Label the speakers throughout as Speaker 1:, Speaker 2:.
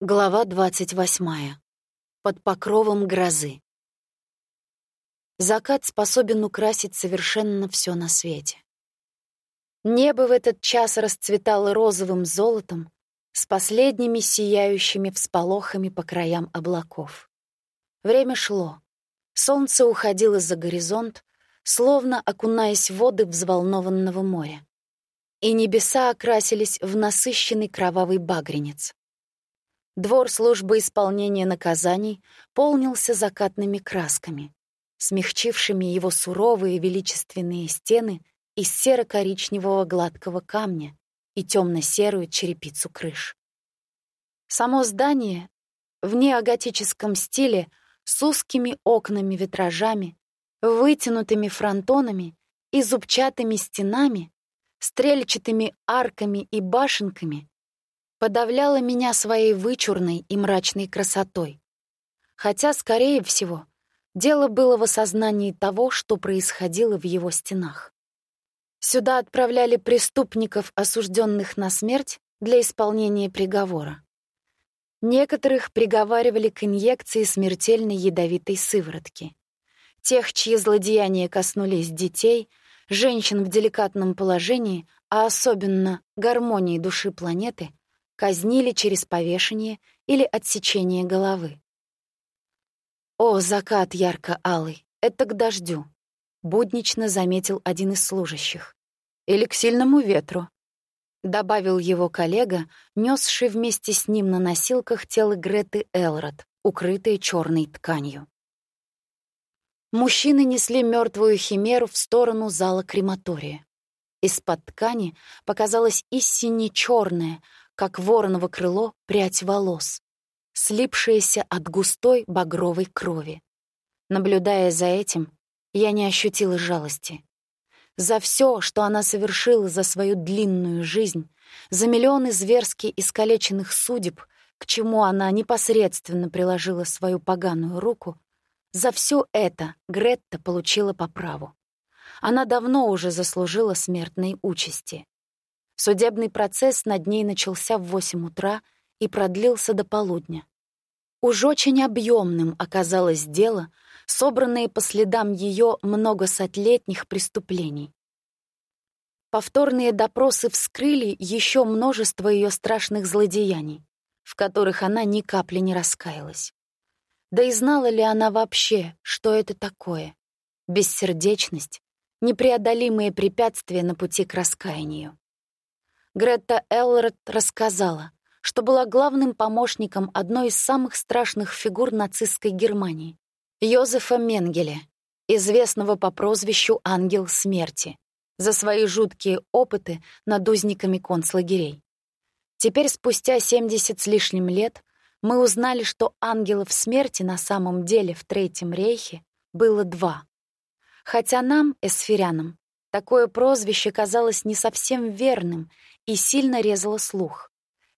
Speaker 1: Глава двадцать восьмая. Под покровом грозы. Закат способен украсить совершенно все на свете. Небо в этот час расцветало розовым золотом с последними сияющими всполохами по краям облаков. Время шло. Солнце уходило за горизонт, словно окунаясь в воды взволнованного моря. И небеса окрасились в насыщенный кровавый багренец. Двор службы исполнения наказаний полнился закатными красками, смягчившими его суровые величественные стены из серо-коричневого гладкого камня и темно-серую черепицу крыш. Само здание в неоготическом стиле с узкими окнами-витражами, вытянутыми фронтонами и зубчатыми стенами, стрельчатыми арками и башенками подавляла меня своей вычурной и мрачной красотой. Хотя, скорее всего, дело было в осознании того, что происходило в его стенах. Сюда отправляли преступников, осужденных на смерть, для исполнения приговора. Некоторых приговаривали к инъекции смертельной ядовитой сыворотки. Тех, чьи злодеяния коснулись детей, женщин в деликатном положении, а особенно гармонии души планеты, казнили через повешение или отсечение головы. «О, закат ярко-алый, это к дождю», — буднично заметил один из служащих. «Или к сильному ветру», — добавил его коллега, несший вместе с ним на носилках тело Греты Элрод, укрытые черной тканью. Мужчины несли мертвую химеру в сторону зала крематория. Из-под ткани показалась истинно черная, как вороново крыло, прядь волос, слипшаяся от густой багровой крови. Наблюдая за этим, я не ощутила жалости. За все, что она совершила за свою длинную жизнь, за миллионы зверски искалеченных судеб, к чему она непосредственно приложила свою поганую руку, за все это Гретта получила по праву. Она давно уже заслужила смертной участи. Судебный процесс над ней начался в 8 утра и продлился до полудня. Уж очень объемным оказалось дело, собранное по следам ее многосотлетних преступлений. Повторные допросы вскрыли еще множество ее страшных злодеяний, в которых она ни капли не раскаялась. Да и знала ли она вообще, что это такое? Бессердечность, непреодолимые препятствия на пути к раскаянию. Гретта Элред рассказала, что была главным помощником одной из самых страшных фигур нацистской Германии — Йозефа Менгеля, известного по прозвищу «Ангел смерти», за свои жуткие опыты над узниками концлагерей. Теперь, спустя 70 с лишним лет, мы узнали, что ангелов смерти на самом деле в Третьем рейхе было два. Хотя нам, эсфирянам, такое прозвище казалось не совсем верным и сильно резала слух.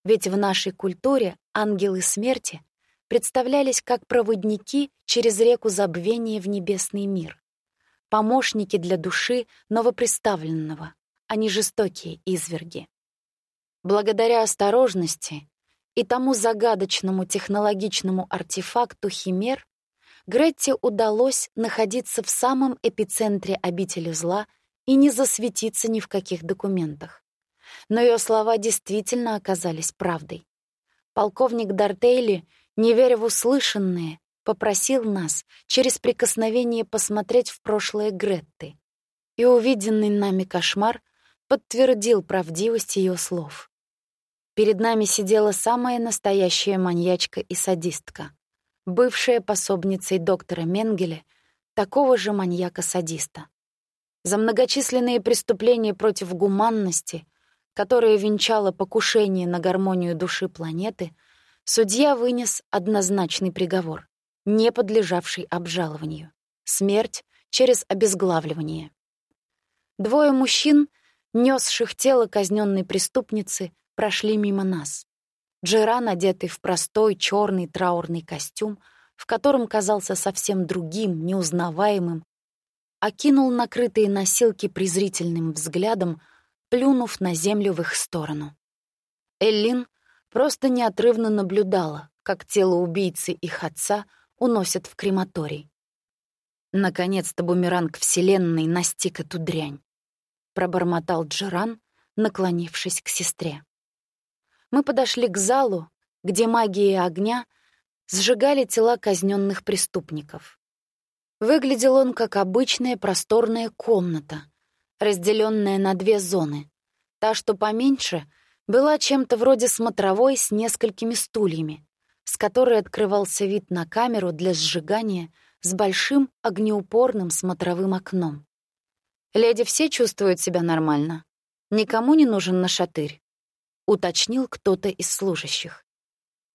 Speaker 1: Ведь в нашей культуре ангелы смерти представлялись как проводники через реку забвения в небесный мир. Помощники для души новоприставленного, а не жестокие изверги. Благодаря осторожности и тому загадочному технологичному артефакту Химер Гретте удалось находиться в самом эпицентре обители зла и не засветиться ни в каких документах. Но ее слова действительно оказались правдой. Полковник Дартейли, не веря в услышанное, попросил нас через прикосновение посмотреть в прошлое Гретты. И увиденный нами кошмар подтвердил правдивость ее слов. Перед нами сидела самая настоящая маньячка и садистка, бывшая пособницей доктора Менгеля, такого же маньяка-садиста. За многочисленные преступления против гуманности — которое венчало покушение на гармонию души планеты, судья вынес однозначный приговор, не подлежавший обжалованию — смерть через обезглавливание. Двое мужчин, несших тело казненной преступницы, прошли мимо нас. Джеран, одетый в простой черный траурный костюм, в котором казался совсем другим, неузнаваемым, окинул накрытые носилки презрительным взглядом, плюнув на землю в их сторону. Эллин, просто неотрывно наблюдала, как тело убийцы их отца уносят в крематорий. Наконец-то бумеранг Вселенной настиг эту дрянь. Пробормотал Джеран, наклонившись к сестре. Мы подошли к залу, где магия огня сжигали тела казненных преступников. Выглядел он как обычная просторная комната, разделенная на две зоны. Та, что поменьше, была чем-то вроде смотровой с несколькими стульями, с которой открывался вид на камеру для сжигания с большим огнеупорным смотровым окном. «Леди все чувствуют себя нормально. Никому не нужен нашатырь», — уточнил кто-то из служащих.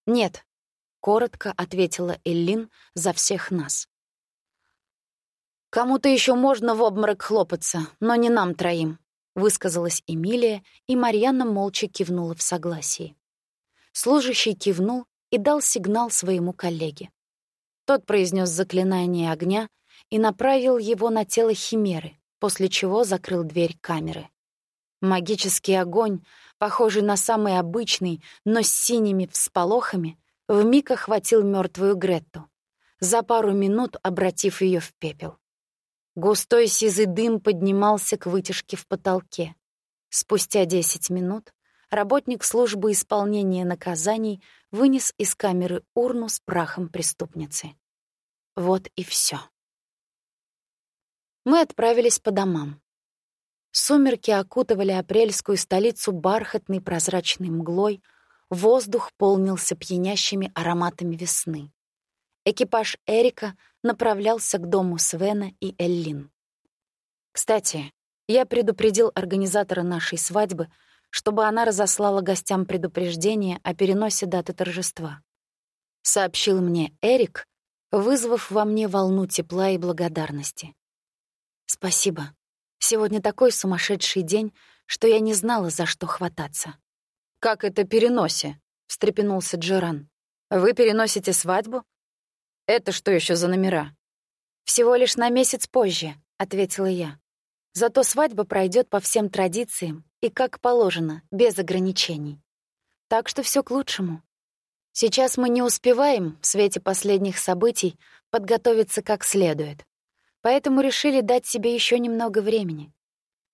Speaker 1: «Нет», — коротко ответила Эллин за всех нас. «Кому-то еще можно в обморок хлопаться, но не нам троим», — высказалась Эмилия, и Марьяна молча кивнула в согласии. Служащий кивнул и дал сигнал своему коллеге. Тот произнес заклинание огня и направил его на тело Химеры, после чего закрыл дверь камеры. Магический огонь, похожий на самый обычный, но с синими всполохами, вмиг охватил мертвую Гретту, за пару минут обратив ее в пепел. Густой сизый дым поднимался к вытяжке в потолке. Спустя десять минут работник службы исполнения наказаний вынес из камеры урну с прахом преступницы. Вот и все. Мы отправились по домам. Сумерки окутывали апрельскую столицу бархатной прозрачной мглой, воздух полнился пьянящими ароматами весны. Экипаж Эрика направлялся к дому Свена и Эллин. Кстати, я предупредил организатора нашей свадьбы, чтобы она разослала гостям предупреждение о переносе даты торжества. Сообщил мне Эрик, вызвав во мне волну тепла и благодарности. Спасибо. Сегодня такой сумасшедший день, что я не знала, за что хвататься. «Как это переносе?» — встрепенулся Джеран. «Вы переносите свадьбу? Это что еще за номера? Всего лишь на месяц позже, ответила я. Зато свадьба пройдет по всем традициям и как положено, без ограничений. Так что все к лучшему. Сейчас мы не успеваем в свете последних событий подготовиться как следует. Поэтому решили дать себе еще немного времени.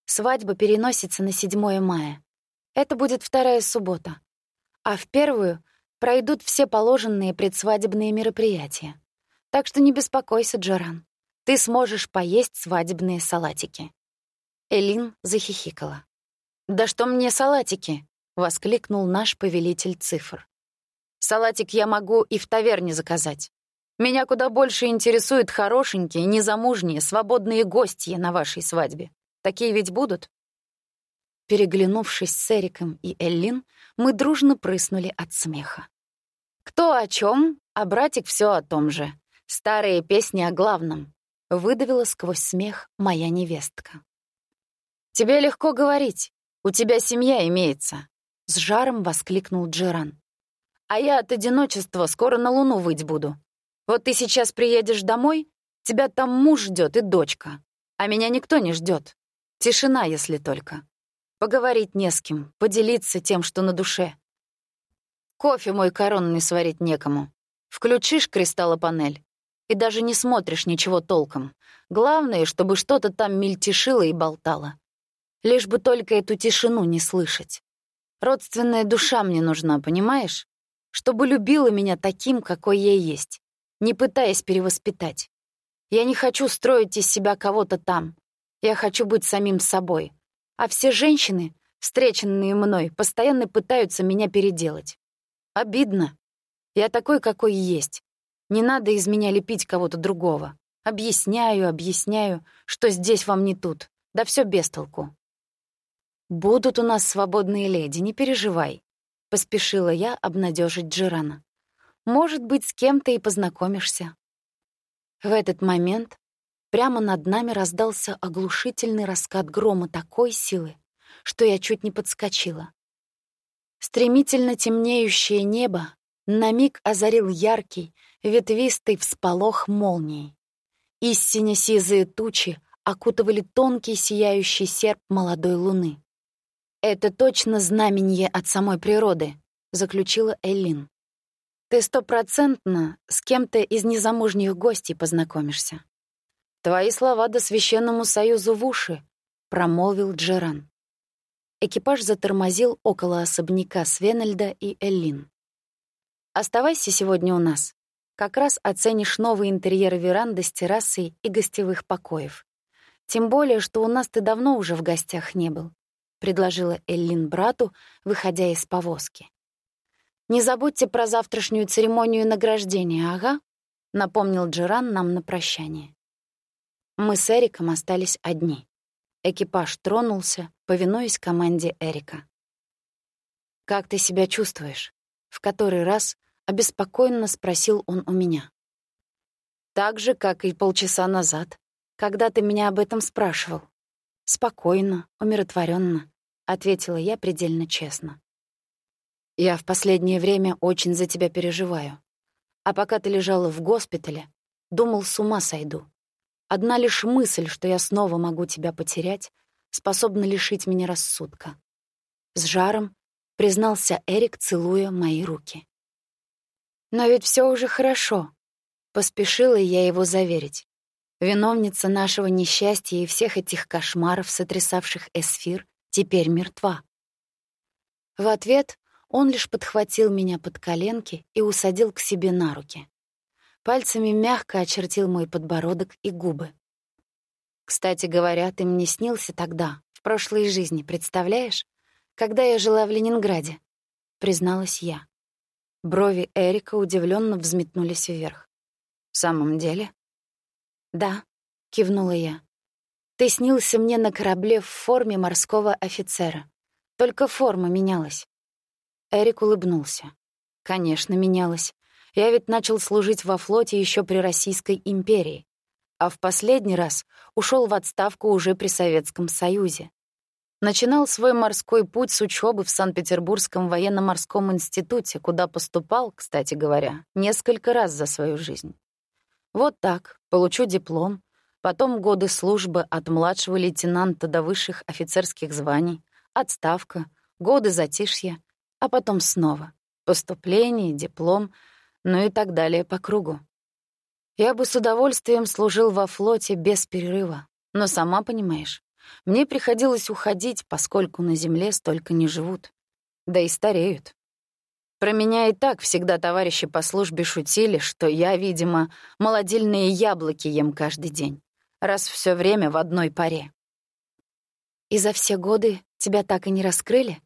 Speaker 1: Свадьба переносится на 7 мая. Это будет вторая суббота. А в первую пройдут все положенные предсвадебные мероприятия. Так что не беспокойся, Джоран. Ты сможешь поесть свадебные салатики. Элин захихикала. «Да что мне салатики?» — воскликнул наш повелитель цифр. «Салатик я могу и в таверне заказать. Меня куда больше интересуют хорошенькие, незамужние, свободные гости на вашей свадьбе. Такие ведь будут?» Переглянувшись с Эриком и Эллин, мы дружно прыснули от смеха. Кто о чем, а братик все о том же. Старые песни о главном. Выдавила сквозь смех моя невестка. «Тебе легко говорить. У тебя семья имеется», — с жаром воскликнул Джеран. «А я от одиночества скоро на Луну выть буду. Вот ты сейчас приедешь домой, тебя там муж ждет и дочка, а меня никто не ждет. Тишина, если только. Поговорить не с кем, поделиться тем, что на душе. Кофе мой коронный сварить некому. Включишь кристаллопанель, и даже не смотришь ничего толком. Главное, чтобы что-то там мельтешило и болтало. Лишь бы только эту тишину не слышать. Родственная душа мне нужна, понимаешь? Чтобы любила меня таким, какой я есть, не пытаясь перевоспитать. Я не хочу строить из себя кого-то там. Я хочу быть самим собой. А все женщины, встреченные мной, постоянно пытаются меня переделать. Обидно. Я такой, какой есть. Не надо из меня лепить кого-то другого. Объясняю, объясняю, что здесь вам не тут. Да все без толку. «Будут у нас свободные леди, не переживай», — поспешила я обнадежить Джирана. «Может быть, с кем-то и познакомишься». В этот момент прямо над нами раздался оглушительный раскат грома такой силы, что я чуть не подскочила. Стремительно темнеющее небо на миг озарил яркий, ветвистый всполох молний. Истинно сизые тучи окутывали тонкий сияющий серп молодой луны. Это точно знаменье от самой природы, — заключила Эллин. «Ты стопроцентно с кем-то из незамужних гостей познакомишься». «Твои слова до священному союзу в уши», — промолвил Джеран. Экипаж затормозил около особняка Свенельда и Эллин. «Оставайся сегодня у нас. Как раз оценишь новый интерьер веранды с террасой и гостевых покоев. Тем более, что у нас ты давно уже в гостях не был», — предложила Эллин брату, выходя из повозки. «Не забудьте про завтрашнюю церемонию награждения, ага», — напомнил Джеран нам на прощание. Мы с Эриком остались одни. Экипаж тронулся, повинуясь команде Эрика. «Как ты себя чувствуешь?» В который раз обеспокоенно спросил он у меня. «Так же, как и полчаса назад, когда ты меня об этом спрашивал. Спокойно, умиротворенно, ответила я предельно честно. Я в последнее время очень за тебя переживаю. А пока ты лежала в госпитале, думал, с ума сойду. Одна лишь мысль, что я снова могу тебя потерять, способна лишить меня рассудка. С жаром признался Эрик, целуя мои руки. Но ведь все уже хорошо. Поспешила я его заверить. Виновница нашего несчастья и всех этих кошмаров, сотрясавших эсфир, теперь мертва. В ответ он лишь подхватил меня под коленки и усадил к себе на руки. Пальцами мягко очертил мой подбородок и губы. «Кстати говоря, ты мне снился тогда, в прошлой жизни, представляешь? Когда я жила в Ленинграде», — призналась я. Брови Эрика удивленно взметнулись вверх. «В самом деле?» «Да», — кивнула я. «Ты снился мне на корабле в форме морского офицера. Только форма менялась». Эрик улыбнулся. «Конечно, менялась. Я ведь начал служить во флоте еще при Российской империи, а в последний раз ушел в отставку уже при Советском Союзе. Начинал свой морской путь с учебы в Санкт-Петербургском военно-морском институте, куда поступал, кстати говоря, несколько раз за свою жизнь. Вот так, получу диплом, потом годы службы от младшего лейтенанта до высших офицерских званий, отставка, годы затишья, а потом снова поступление, диплом, ну и так далее по кругу. Я бы с удовольствием служил во флоте без перерыва, но сама понимаешь, мне приходилось уходить, поскольку на земле столько не живут. Да и стареют. Про меня и так всегда товарищи по службе шутили, что я, видимо, молодильные яблоки ем каждый день, раз все время в одной паре. «И за все годы тебя так и не раскрыли?»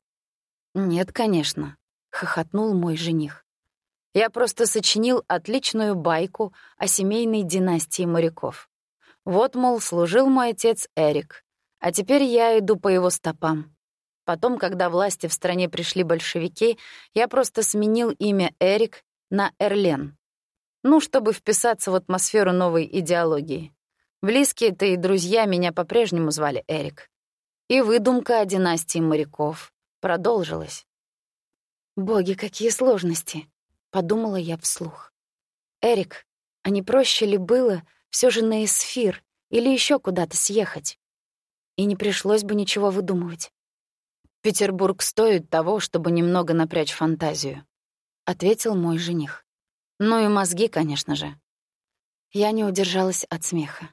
Speaker 1: «Нет, конечно», — хохотнул мой жених. «Я просто сочинил отличную байку о семейной династии моряков. Вот, мол, служил мой отец Эрик, а теперь я иду по его стопам. Потом, когда власти в стране пришли большевики, я просто сменил имя Эрик на Эрлен. Ну, чтобы вписаться в атмосферу новой идеологии. Близкие-то и друзья меня по-прежнему звали Эрик. И выдумка о династии моряков продолжилась. «Боги, какие сложности!» — подумала я вслух. «Эрик, а не проще ли было все же на эсфир или еще куда-то съехать?» И не пришлось бы ничего выдумывать. «Петербург стоит того, чтобы немного напрячь фантазию», — ответил мой жених. «Ну и мозги, конечно же». Я не удержалась от смеха.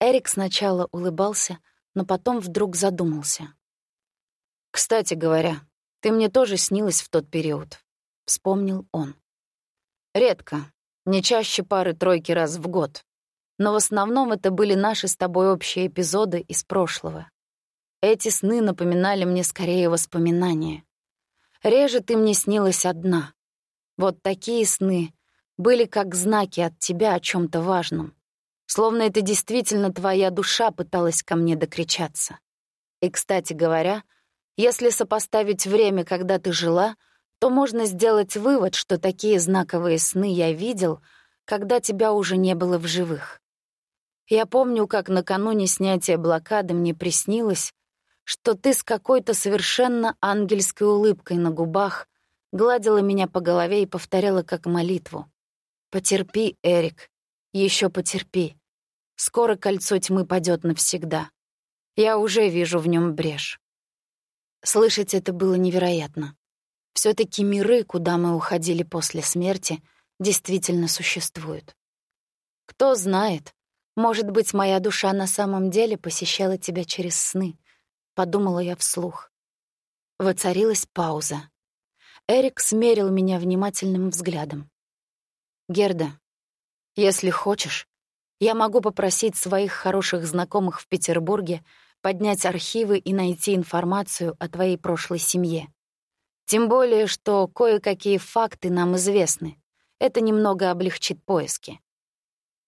Speaker 1: Эрик сначала улыбался, но потом вдруг задумался. «Кстати говоря, ты мне тоже снилась в тот период», — вспомнил он. «Редко, не чаще пары-тройки раз в год. Но в основном это были наши с тобой общие эпизоды из прошлого. Эти сны напоминали мне скорее воспоминания. Реже ты мне снилась одна. Вот такие сны были как знаки от тебя о чем то важном. Словно это действительно твоя душа пыталась ко мне докричаться. И, кстати говоря, если сопоставить время, когда ты жила, то можно сделать вывод, что такие знаковые сны я видел, когда тебя уже не было в живых. Я помню, как накануне снятия блокады мне приснилось, что ты с какой-то совершенно ангельской улыбкой на губах гладила меня по голове и повторяла как молитву. «Потерпи, Эрик, еще потерпи. Скоро кольцо тьмы падет навсегда. Я уже вижу в нем брешь». Слышать это было невероятно. все таки миры, куда мы уходили после смерти, действительно существуют. Кто знает, может быть, моя душа на самом деле посещала тебя через сны, подумала я вслух. Воцарилась пауза. Эрик смерил меня внимательным взглядом. Герда, если хочешь, я могу попросить своих хороших знакомых в Петербурге поднять архивы и найти информацию о твоей прошлой семье. Тем более, что кое-какие факты нам известны. Это немного облегчит поиски.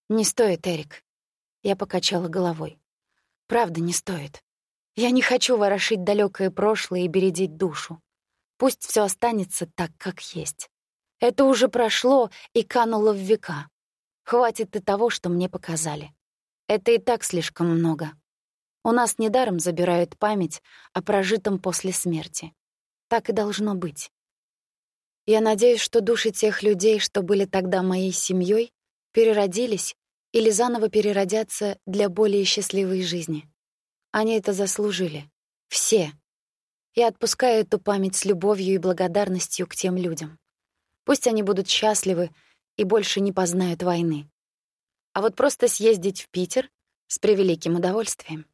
Speaker 1: Не стоит, Эрик. Я покачала головой. Правда, не стоит. Я не хочу ворошить далекое прошлое и бередить душу. Пусть все останется так, как есть. Это уже прошло и кануло в века. Хватит и того, что мне показали. Это и так слишком много. У нас недаром забирают память о прожитом после смерти. Так и должно быть. Я надеюсь, что души тех людей, что были тогда моей семьей, переродились или заново переродятся для более счастливой жизни. Они это заслужили. Все. Я отпускаю эту память с любовью и благодарностью к тем людям. Пусть они будут счастливы и больше не познают войны. А вот просто съездить в Питер с превеликим удовольствием.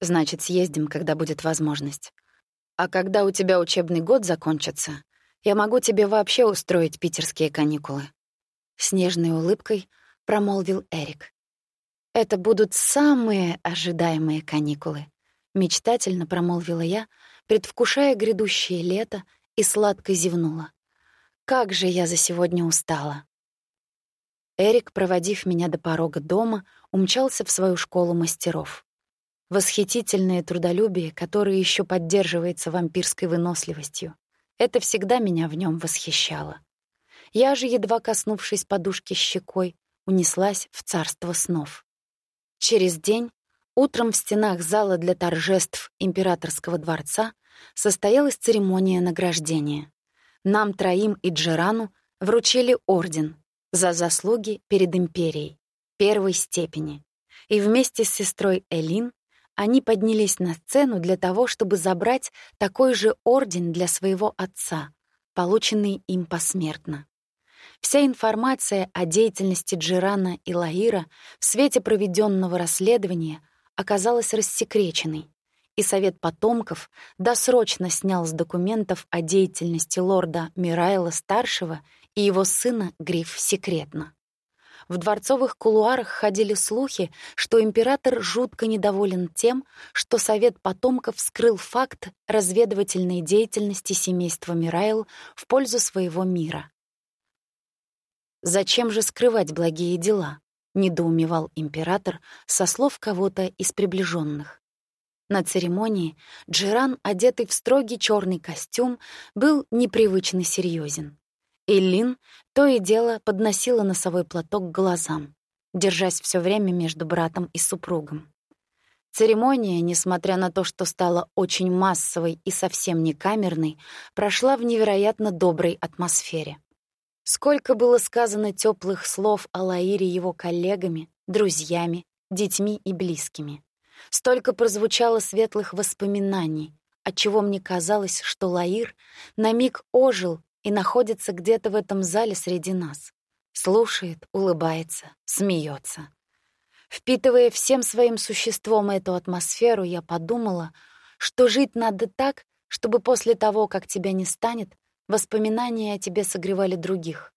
Speaker 1: Значит, съездим, когда будет возможность. А когда у тебя учебный год закончится, я могу тебе вообще устроить питерские каникулы. С нежной улыбкой промолвил Эрик. Это будут самые ожидаемые каникулы, мечтательно промолвила я, предвкушая грядущее лето и сладко зевнула. Как же я за сегодня устала. Эрик, проводив меня до порога дома, умчался в свою школу мастеров. Восхитительное трудолюбие, которое еще поддерживается вампирской выносливостью. Это всегда меня в нем восхищало. Я же, едва коснувшись подушки щекой, унеслась в царство снов. Через день, утром в стенах зала для торжеств императорского дворца состоялась церемония награждения. Нам троим и Джерану вручили орден, за заслуги перед империей первой степени. И вместе с сестрой Элин они поднялись на сцену для того, чтобы забрать такой же орден для своего отца, полученный им посмертно. Вся информация о деятельности Джирана и Лаира в свете проведенного расследования оказалась рассекреченной, и Совет потомков досрочно снял с документов о деятельности лорда Мирайла-старшего и его сына гриф «секретно». В дворцовых кулуарах ходили слухи, что император жутко недоволен тем, что Совет потомков скрыл факт разведывательной деятельности семейства Мирайл в пользу своего мира. «Зачем же скрывать благие дела?» — недоумевал император со слов кого-то из приближенных. На церемонии Джиран, одетый в строгий черный костюм, был непривычно серьезен. Эллин то и дело подносила носовой платок к глазам, держась все время между братом и супругом. Церемония, несмотря на то, что стала очень массовой и совсем не камерной, прошла в невероятно доброй атмосфере. Сколько было сказано теплых слов о Лаире его коллегами, друзьями, детьми и близкими. Столько прозвучало светлых воспоминаний, отчего мне казалось, что Лаир на миг ожил и находится где-то в этом зале среди нас. Слушает, улыбается, смеется. Впитывая всем своим существом эту атмосферу, я подумала, что жить надо так, чтобы после того, как тебя не станет, воспоминания о тебе согревали других.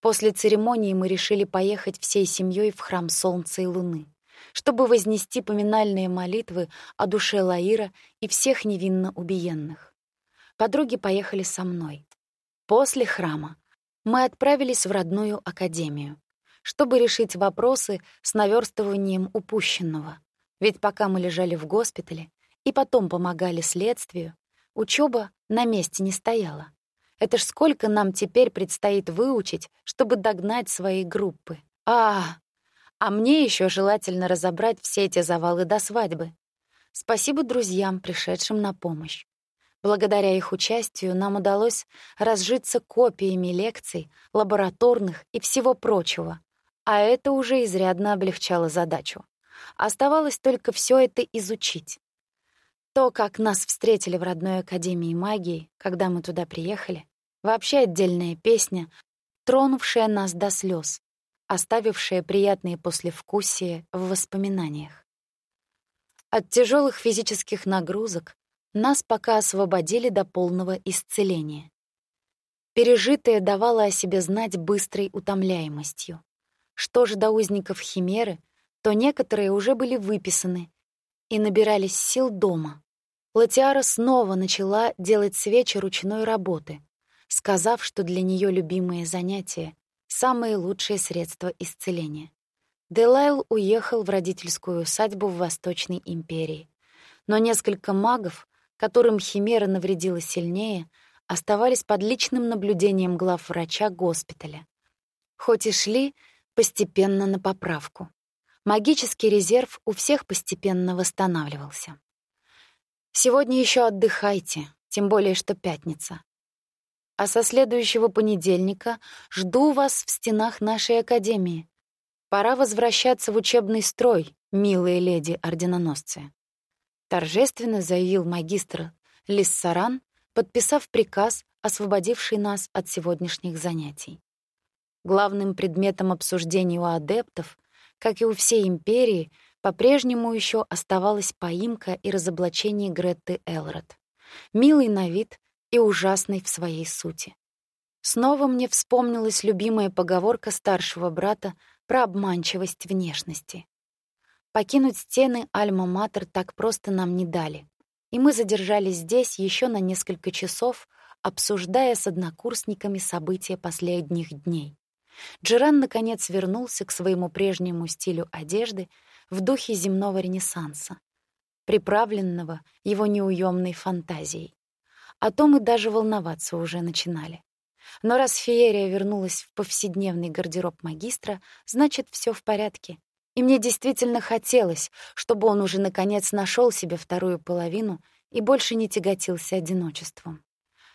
Speaker 1: После церемонии мы решили поехать всей семьей в храм Солнца и Луны, чтобы вознести поминальные молитвы о душе Лаира и всех невинно убиенных. Подруги поехали со мной. После храма мы отправились в родную академию, чтобы решить вопросы с наверстыванием упущенного. Ведь пока мы лежали в госпитале и потом помогали следствию, учеба на месте не стояла. Это ж сколько нам теперь предстоит выучить, чтобы догнать свои группы. А, а мне еще желательно разобрать все эти завалы до свадьбы. Спасибо друзьям, пришедшим на помощь. Благодаря их участию нам удалось разжиться копиями лекций, лабораторных и всего прочего, а это уже изрядно облегчало задачу. Оставалось только все это изучить. То, как нас встретили в родной Академии магии, когда мы туда приехали, вообще отдельная песня, тронувшая нас до слез, оставившая приятные послевкусия в воспоминаниях. От тяжелых физических нагрузок нас пока освободили до полного исцеления. Пережитое давало о себе знать быстрой утомляемостью. Что же до узников Химеры, то некоторые уже были выписаны и набирались сил дома. Латиара снова начала делать свечи ручной работы, сказав, что для нее любимые занятия — самые лучшие средства исцеления. Делайл уехал в родительскую усадьбу в Восточной империи. Но несколько магов, которым Химера навредила сильнее, оставались под личным наблюдением главврача госпиталя. Хоть и шли постепенно на поправку. Магический резерв у всех постепенно восстанавливался. Сегодня еще отдыхайте, тем более что пятница. А со следующего понедельника жду вас в стенах нашей академии. Пора возвращаться в учебный строй, милые леди-орденоносцы. Торжественно заявил магистр Лиссаран, подписав приказ, освободивший нас от сегодняшних занятий. Главным предметом обсуждения у адептов, как и у всей империи, по-прежнему еще оставалась поимка и разоблачение Гретты Элрод. Милый на вид и ужасный в своей сути. Снова мне вспомнилась любимая поговорка старшего брата про обманчивость внешности. Покинуть стены Альма-Матер так просто нам не дали и мы задержались здесь еще на несколько часов, обсуждая с однокурсниками события последних дней. Джеран наконец вернулся к своему прежнему стилю одежды в духе земного ренессанса, приправленного его неуемной фантазией. О том и даже волноваться уже начинали. Но раз феерия вернулась в повседневный гардероб магистра, значит, все в порядке, и мне действительно хотелось, чтобы он уже наконец нашел себе вторую половину и больше не тяготился одиночеством.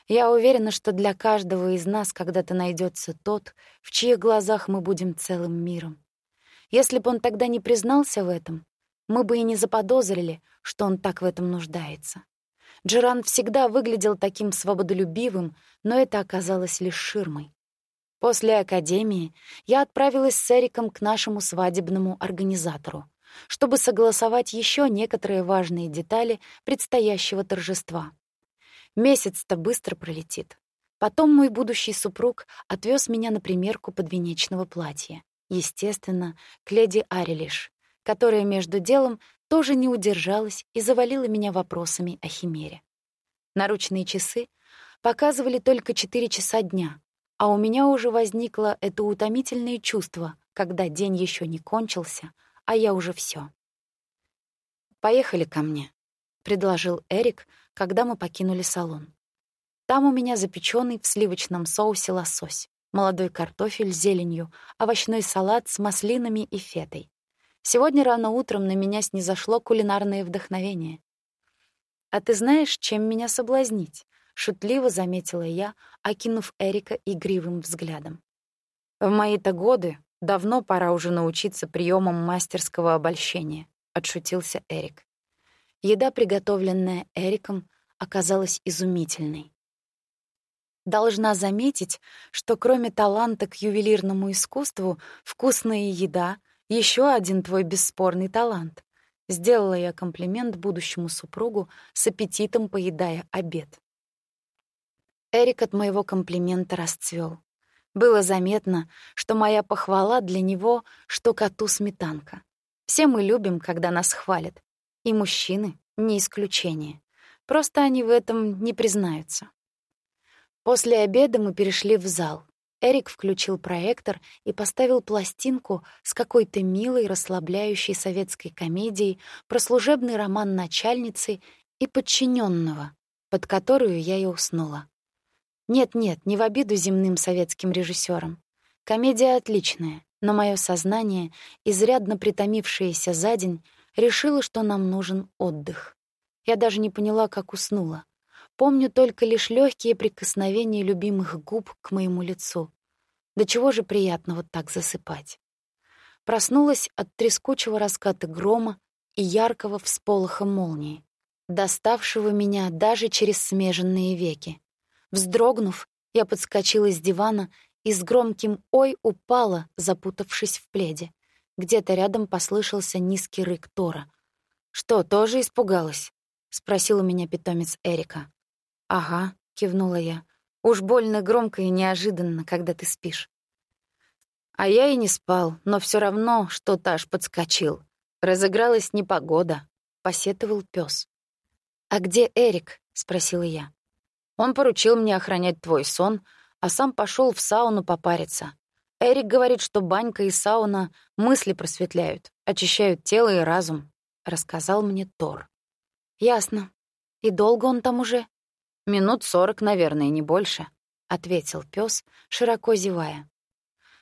Speaker 1: Я уверена, что для каждого из нас когда-то найдется тот, в чьих глазах мы будем целым миром. Если бы он тогда не признался в этом, мы бы и не заподозрили, что он так в этом нуждается. Джеран всегда выглядел таким свободолюбивым, но это оказалось лишь ширмой. После академии я отправилась с Эриком к нашему свадебному организатору, чтобы согласовать еще некоторые важные детали предстоящего торжества. Месяц-то быстро пролетит. Потом мой будущий супруг отвез меня на примерку подвенечного платья, естественно, к леди Арилиш, которая между делом тоже не удержалась и завалила меня вопросами о химере. Наручные часы показывали только 4 часа дня, а у меня уже возникло это утомительное чувство, когда день еще не кончился, а я уже все. «Поехали ко мне», — предложил Эрик, когда мы покинули салон. «Там у меня запеченный в сливочном соусе лосось, молодой картофель с зеленью, овощной салат с маслинами и фетой. Сегодня рано утром на меня снизошло кулинарное вдохновение. А ты знаешь, чем меня соблазнить? — шутливо заметила я, окинув Эрика игривым взглядом. «В мои-то годы давно пора уже научиться приемам мастерского обольщения», — отшутился Эрик. Еда, приготовленная Эриком, оказалась изумительной. Должна заметить, что кроме таланта к ювелирному искусству, вкусная еда — еще один твой бесспорный талант. Сделала я комплимент будущему супругу, с аппетитом поедая обед. Эрик от моего комплимента расцвел. Было заметно, что моя похвала для него, что коту сметанка. Все мы любим, когда нас хвалят. И мужчины — не исключение. Просто они в этом не признаются. После обеда мы перешли в зал. Эрик включил проектор и поставил пластинку с какой-то милой, расслабляющей советской комедией про служебный роман начальницы и подчиненного, под которую я и уснула. Нет-нет, не в обиду земным советским режиссерам. Комедия отличная, но мое сознание, изрядно притомившееся за день, решило, что нам нужен отдых. Я даже не поняла, как уснула. Помню только лишь легкие прикосновения любимых губ к моему лицу. До чего же приятно вот так засыпать. Проснулась от трескучего раската грома и яркого всполоха молнии. доставшего меня даже через смеженные веки. Вздрогнув, я подскочила с дивана и с громким «Ой!» упала, запутавшись в пледе. Где-то рядом послышался низкий рык Тора. «Что, тоже испугалась?» — спросил у меня питомец Эрика. «Ага», — кивнула я. «Уж больно громко и неожиданно, когда ты спишь». А я и не спал, но все равно что-то аж подскочил. Разыгралась непогода, посетовал пес. «А где Эрик?» — спросила я. Он поручил мне охранять твой сон, а сам пошел в сауну попариться. Эрик говорит, что банька и сауна мысли просветляют, очищают тело и разум, рассказал мне Тор. Ясно. И долго он там уже? Минут сорок, наверное, не больше, ответил пес, широко зевая.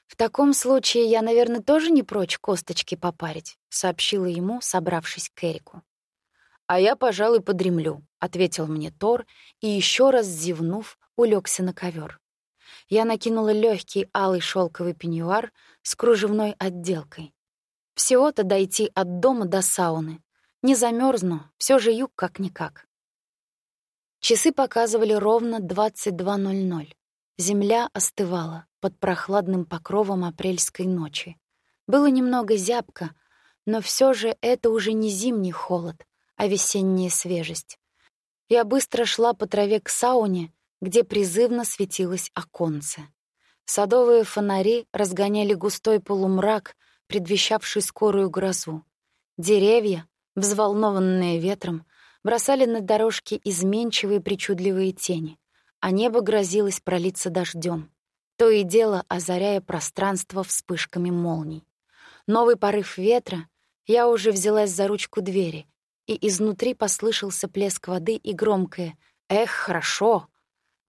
Speaker 1: В таком случае я, наверное, тоже не прочь косточки попарить, сообщила ему, собравшись к Эрику. А я, пожалуй, подремлю, ответил мне Тор и еще раз зевнув, улегся на ковер. Я накинула легкий алый шелковый пеньюар с кружевной отделкой. Всего-то дойти от дома до сауны. Не замерзну, все же юг как-никак. Часы показывали ровно 22.00. Земля остывала под прохладным покровом апрельской ночи. Было немного зябко, но все же это уже не зимний холод, а весенняя свежесть. Я быстро шла по траве к сауне, где призывно светилось оконце. Садовые фонари разгоняли густой полумрак, предвещавший скорую грозу. Деревья, взволнованные ветром, бросали на дорожки изменчивые причудливые тени, а небо грозилось пролиться дождем, то и дело озаряя пространство вспышками молний. Новый порыв ветра, я уже взялась за ручку двери, и изнутри послышался плеск воды и громкое «Эх, хорошо!».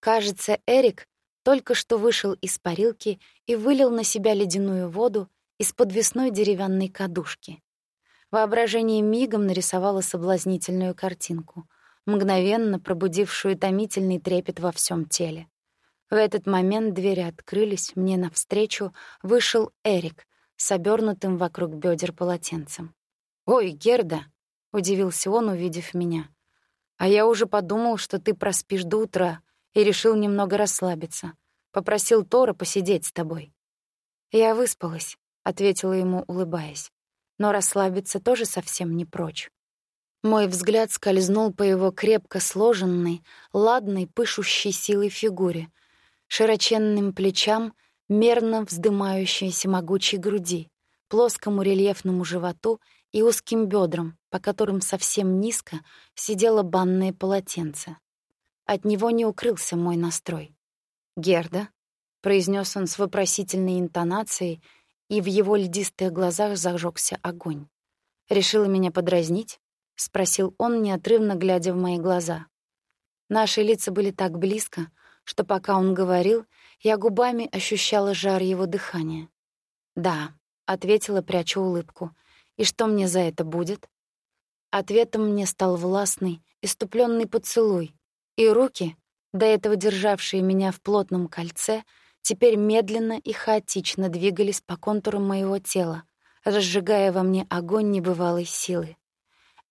Speaker 1: Кажется, Эрик только что вышел из парилки и вылил на себя ледяную воду из подвесной деревянной кадушки. Воображение мигом нарисовало соблазнительную картинку, мгновенно пробудившую томительный трепет во всем теле. В этот момент двери открылись, мне навстречу вышел Эрик с обернутым вокруг бедер полотенцем. «Ой, Герда!» — удивился он, увидев меня. «А я уже подумал, что ты проспишь до утра и решил немного расслабиться. Попросил Тора посидеть с тобой». «Я выспалась», — ответила ему, улыбаясь. «Но расслабиться тоже совсем не прочь». Мой взгляд скользнул по его крепко сложенной, ладной, пышущей силой фигуре, широченным плечам, мерно вздымающейся могучей груди, плоскому рельефному животу и узким бедрам, по которым совсем низко сидело банное полотенце. От него не укрылся мой настрой. «Герда», — произнес он с вопросительной интонацией, и в его льдистых глазах зажегся огонь. «Решила меня подразнить?» — спросил он, неотрывно глядя в мои глаза. Наши лица были так близко, что пока он говорил, я губами ощущала жар его дыхания. «Да», — ответила, пряча улыбку, и что мне за это будет? Ответом мне стал властный, иступленный поцелуй, и руки, до этого державшие меня в плотном кольце, теперь медленно и хаотично двигались по контурам моего тела, разжигая во мне огонь небывалой силы.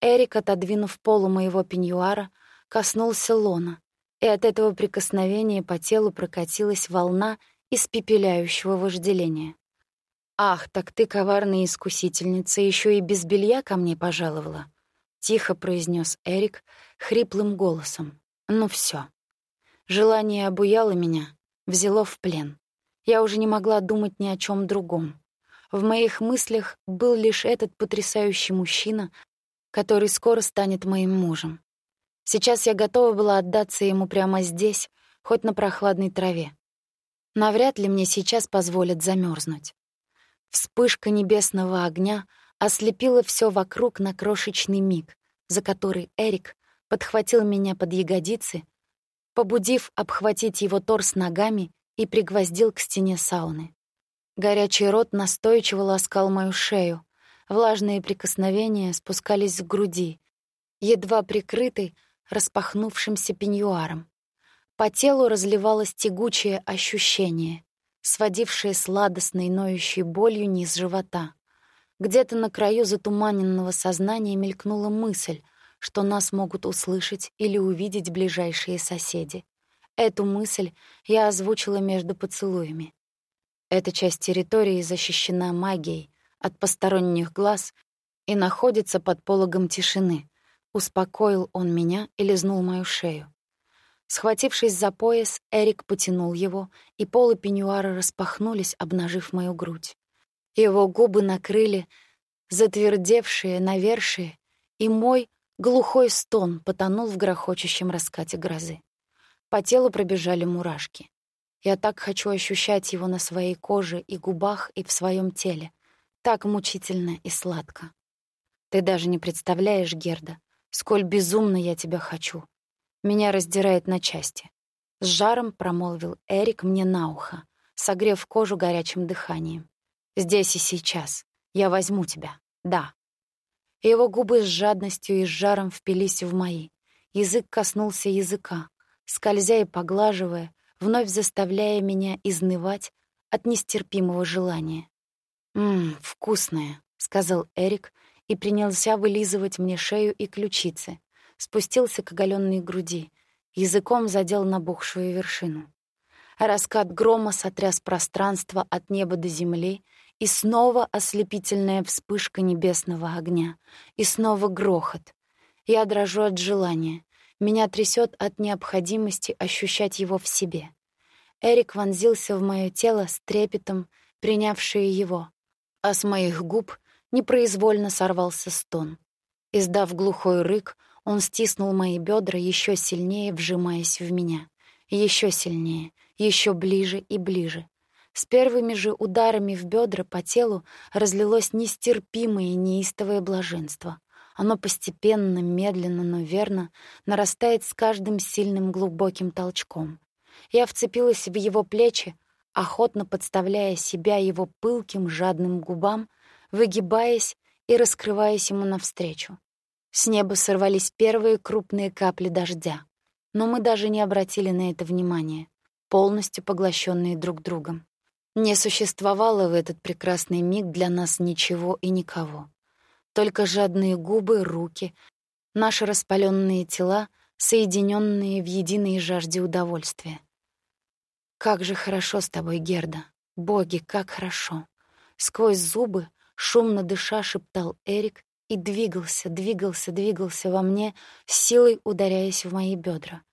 Speaker 1: Эрик, отодвинув полу моего пеньюара, коснулся лона, и от этого прикосновения по телу прокатилась волна испепеляющего вожделения. «Ах, так ты, коварная искусительница, еще и без белья ко мне пожаловала», — тихо произнес Эрик хриплым голосом. «Ну все. Желание обуяло меня, взяло в плен. Я уже не могла думать ни о чем другом. В моих мыслях был лишь этот потрясающий мужчина, который скоро станет моим мужем. Сейчас я готова была отдаться ему прямо здесь, хоть на прохладной траве. Навряд ли мне сейчас позволят замерзнуть. Вспышка небесного огня ослепила все вокруг на крошечный миг, за который Эрик подхватил меня под ягодицы, побудив обхватить его торс ногами и пригвоздил к стене сауны. Горячий рот настойчиво ласкал мою шею, влажные прикосновения спускались к груди, едва прикрытой распахнувшимся пеньюаром. По телу разливалось тягучее ощущение, сводившее сладостной ноющей болью низ живота. Где-то на краю затуманенного сознания мелькнула мысль, что нас могут услышать или увидеть ближайшие соседи. Эту мысль я озвучила между поцелуями. Эта часть территории защищена магией от посторонних глаз и находится под пологом тишины. Успокоил он меня и лизнул мою шею. Схватившись за пояс, Эрик потянул его, и полы пеньюара распахнулись, обнажив мою грудь. Его губы накрыли затвердевшие, навершие, и мой глухой стон потонул в грохочущем раскате грозы. По телу пробежали мурашки. Я так хочу ощущать его на своей коже и губах, и в своем теле. Так мучительно и сладко. Ты даже не представляешь, Герда, сколь безумно я тебя хочу. Меня раздирает на части. С жаром промолвил Эрик мне на ухо, согрев кожу горячим дыханием. Здесь и сейчас. Я возьму тебя. Да. Его губы с жадностью и с жаром впились в мои. Язык коснулся языка, скользя и поглаживая, вновь заставляя меня изнывать от нестерпимого желания. «Ммм, вкусное», — сказал Эрик и принялся вылизывать мне шею и ключицы, спустился к оголенной груди, языком задел набухшую вершину. Раскат грома сотряс пространство от неба до земли, и снова ослепительная вспышка небесного огня, и снова грохот. Я дрожу от желания, меня трясет от необходимости ощущать его в себе. Эрик вонзился в мое тело с трепетом, принявшее его, а с моих губ непроизвольно сорвался стон. Издав глухой рык, он стиснул мои бедра еще сильнее, вжимаясь в меня. Еще сильнее, еще ближе и ближе. С первыми же ударами в бедра по телу разлилось нестерпимое неистовое блаженство. Оно постепенно, медленно, но верно нарастает с каждым сильным глубоким толчком. Я вцепилась в его плечи, охотно подставляя себя его пылким, жадным губам, выгибаясь и раскрываясь ему навстречу. С неба сорвались первые крупные капли дождя, но мы даже не обратили на это внимания, полностью поглощенные друг другом. Не существовало в этот прекрасный миг для нас ничего и никого. Только жадные губы, руки, наши распаленные тела, соединенные в единой жажде удовольствия. Как же хорошо с тобой, Герда. Боги, как хорошо. Сквозь зубы, шумно дыша, шептал Эрик и двигался, двигался, двигался во мне, силой ударяясь в мои бедра.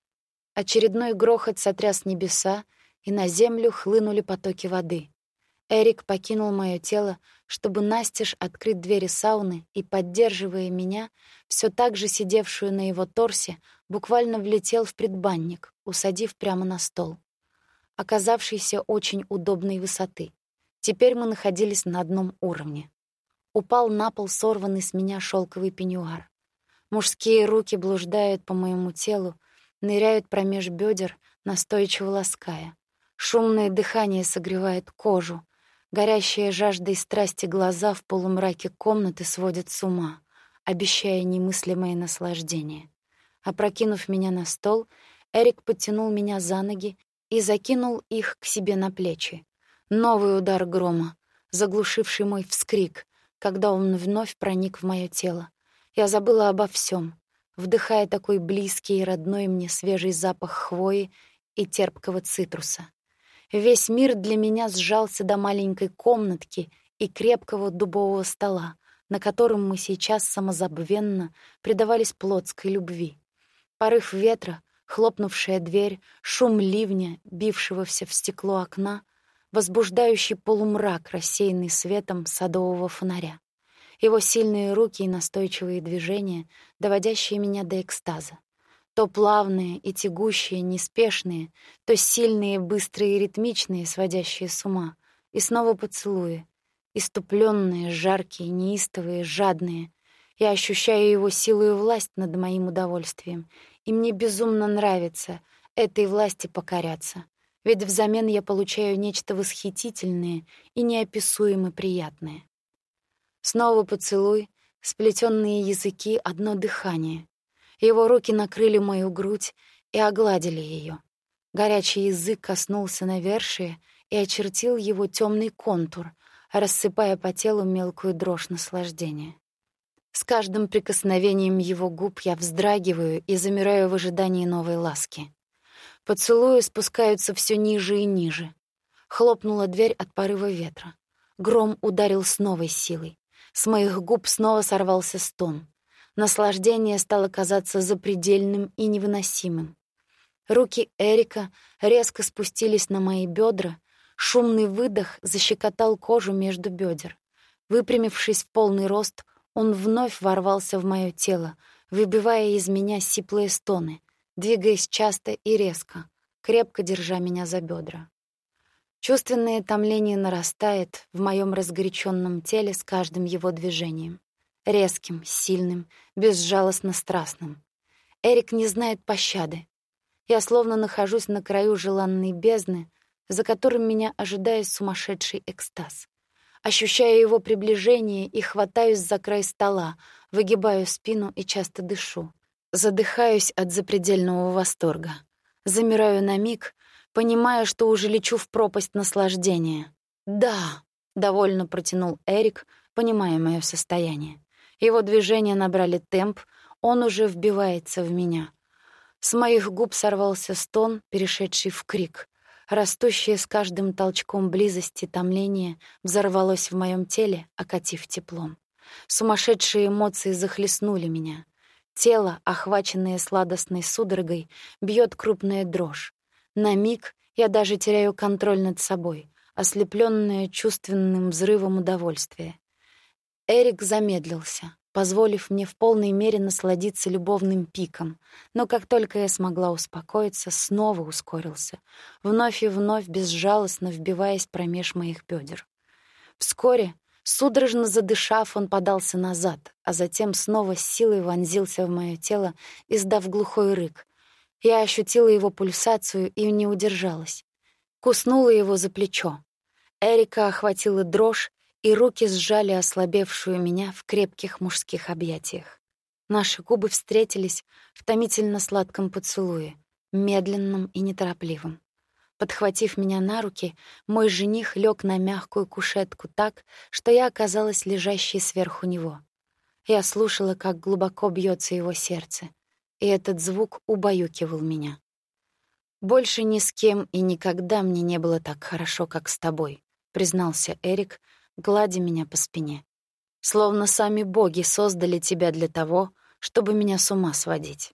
Speaker 1: Очередной грохот сотряс небеса, и на землю хлынули потоки воды. Эрик покинул мое тело, чтобы настежь открыть двери сауны и, поддерживая меня, все так же сидевшую на его торсе, буквально влетел в предбанник, усадив прямо на стол, оказавшийся очень удобной высоты. Теперь мы находились на одном уровне. Упал на пол сорванный с меня шелковый пеньюар. Мужские руки блуждают по моему телу, ныряют промеж бедер, настойчиво лаская. Шумное дыхание согревает кожу, Горящие жаждой страсти глаза в полумраке комнаты сводят с ума, обещая немыслимое наслаждение. Опрокинув меня на стол, Эрик подтянул меня за ноги и закинул их к себе на плечи. Новый удар грома, заглушивший мой вскрик, когда он вновь проник в мое тело. Я забыла обо всем, вдыхая такой близкий и родной мне свежий запах хвои и терпкого цитруса. Весь мир для меня сжался до маленькой комнатки и крепкого дубового стола, на котором мы сейчас самозабвенно предавались плотской любви. Порыв ветра, хлопнувшая дверь, шум ливня, бившегося в стекло окна, возбуждающий полумрак, рассеянный светом садового фонаря. Его сильные руки и настойчивые движения, доводящие меня до экстаза. То плавные и тягущие, неспешные, то сильные, быстрые и ритмичные, сводящие с ума. И снова поцелуи. Иступленные, жаркие, неистовые, жадные. Я ощущаю его силу и власть над моим удовольствием. И мне безумно нравится этой власти покоряться. Ведь взамен я получаю нечто восхитительное и неописуемо приятное. Снова поцелуй, сплетенные языки, одно дыхание. Его руки накрыли мою грудь и огладили ее. Горячий язык коснулся навершия и очертил его темный контур, рассыпая по телу мелкую дрожь наслаждения. С каждым прикосновением его губ я вздрагиваю и замираю в ожидании новой ласки. Поцелуи спускаются все ниже и ниже. Хлопнула дверь от порыва ветра. Гром ударил с новой силой. С моих губ снова сорвался стон. Наслаждение стало казаться запредельным и невыносимым. Руки Эрика резко спустились на мои бедра, шумный выдох защекотал кожу между бедер. Выпрямившись в полный рост, он вновь ворвался в мое тело, выбивая из меня сиплые стоны, двигаясь часто и резко, крепко держа меня за бедра. Чувственное томление нарастает в моем разгоряченном теле с каждым его движением. Резким, сильным, безжалостно страстным. Эрик не знает пощады, я словно нахожусь на краю желанной бездны, за которым меня ожидает сумасшедший экстаз. Ощущаю его приближение и хватаюсь за край стола, выгибаю спину и часто дышу. Задыхаюсь от запредельного восторга. Замираю на миг, понимая, что уже лечу в пропасть наслаждения. «Да!» — довольно протянул Эрик, понимая мое состояние. Его движения набрали темп, он уже вбивается в меня — с моих губ сорвался стон, перешедший в крик. Растущее с каждым толчком близости томление взорвалось в моем теле, окатив теплом. Сумасшедшие эмоции захлестнули меня. Тело, охваченное сладостной судорогой, бьет крупная дрожь. На миг я даже теряю контроль над собой, ослепленная чувственным взрывом удовольствия. Эрик замедлился позволив мне в полной мере насладиться любовным пиком, но как только я смогла успокоиться, снова ускорился, вновь и вновь безжалостно вбиваясь промеж моих бедер. Вскоре, судорожно задышав, он подался назад, а затем снова с силой вонзился в мое тело, издав глухой рык. Я ощутила его пульсацию и не удержалась. Куснула его за плечо. Эрика охватила дрожь, и руки сжали ослабевшую меня в крепких мужских объятиях. Наши губы встретились в томительно сладком поцелуе, медленном и неторопливом. Подхватив меня на руки, мой жених лег на мягкую кушетку так, что я оказалась лежащей сверху него. Я слушала, как глубоко бьется его сердце, и этот звук убаюкивал меня. «Больше ни с кем и никогда мне не было так хорошо, как с тобой», — признался Эрик, гладя меня по спине. Словно сами боги создали тебя для того, чтобы меня с ума сводить.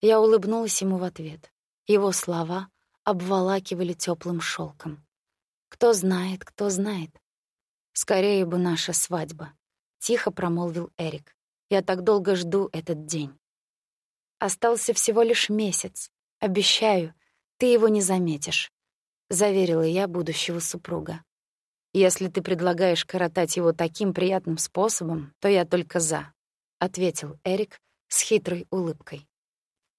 Speaker 1: Я улыбнулась ему в ответ. Его слова обволакивали теплым шелком. Кто знает, кто знает. Скорее бы наша свадьба, тихо промолвил Эрик. Я так долго жду этот день. Остался всего лишь месяц. Обещаю, ты его не заметишь, заверила я будущего супруга. Если ты предлагаешь коротать его таким приятным способом, то я только за, ответил Эрик с хитрой улыбкой.